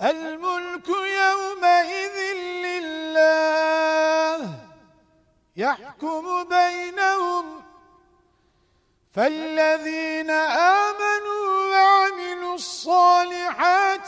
الملك يومئذ لله يحكم بينهم فالذين آمنوا وعملوا الصالحات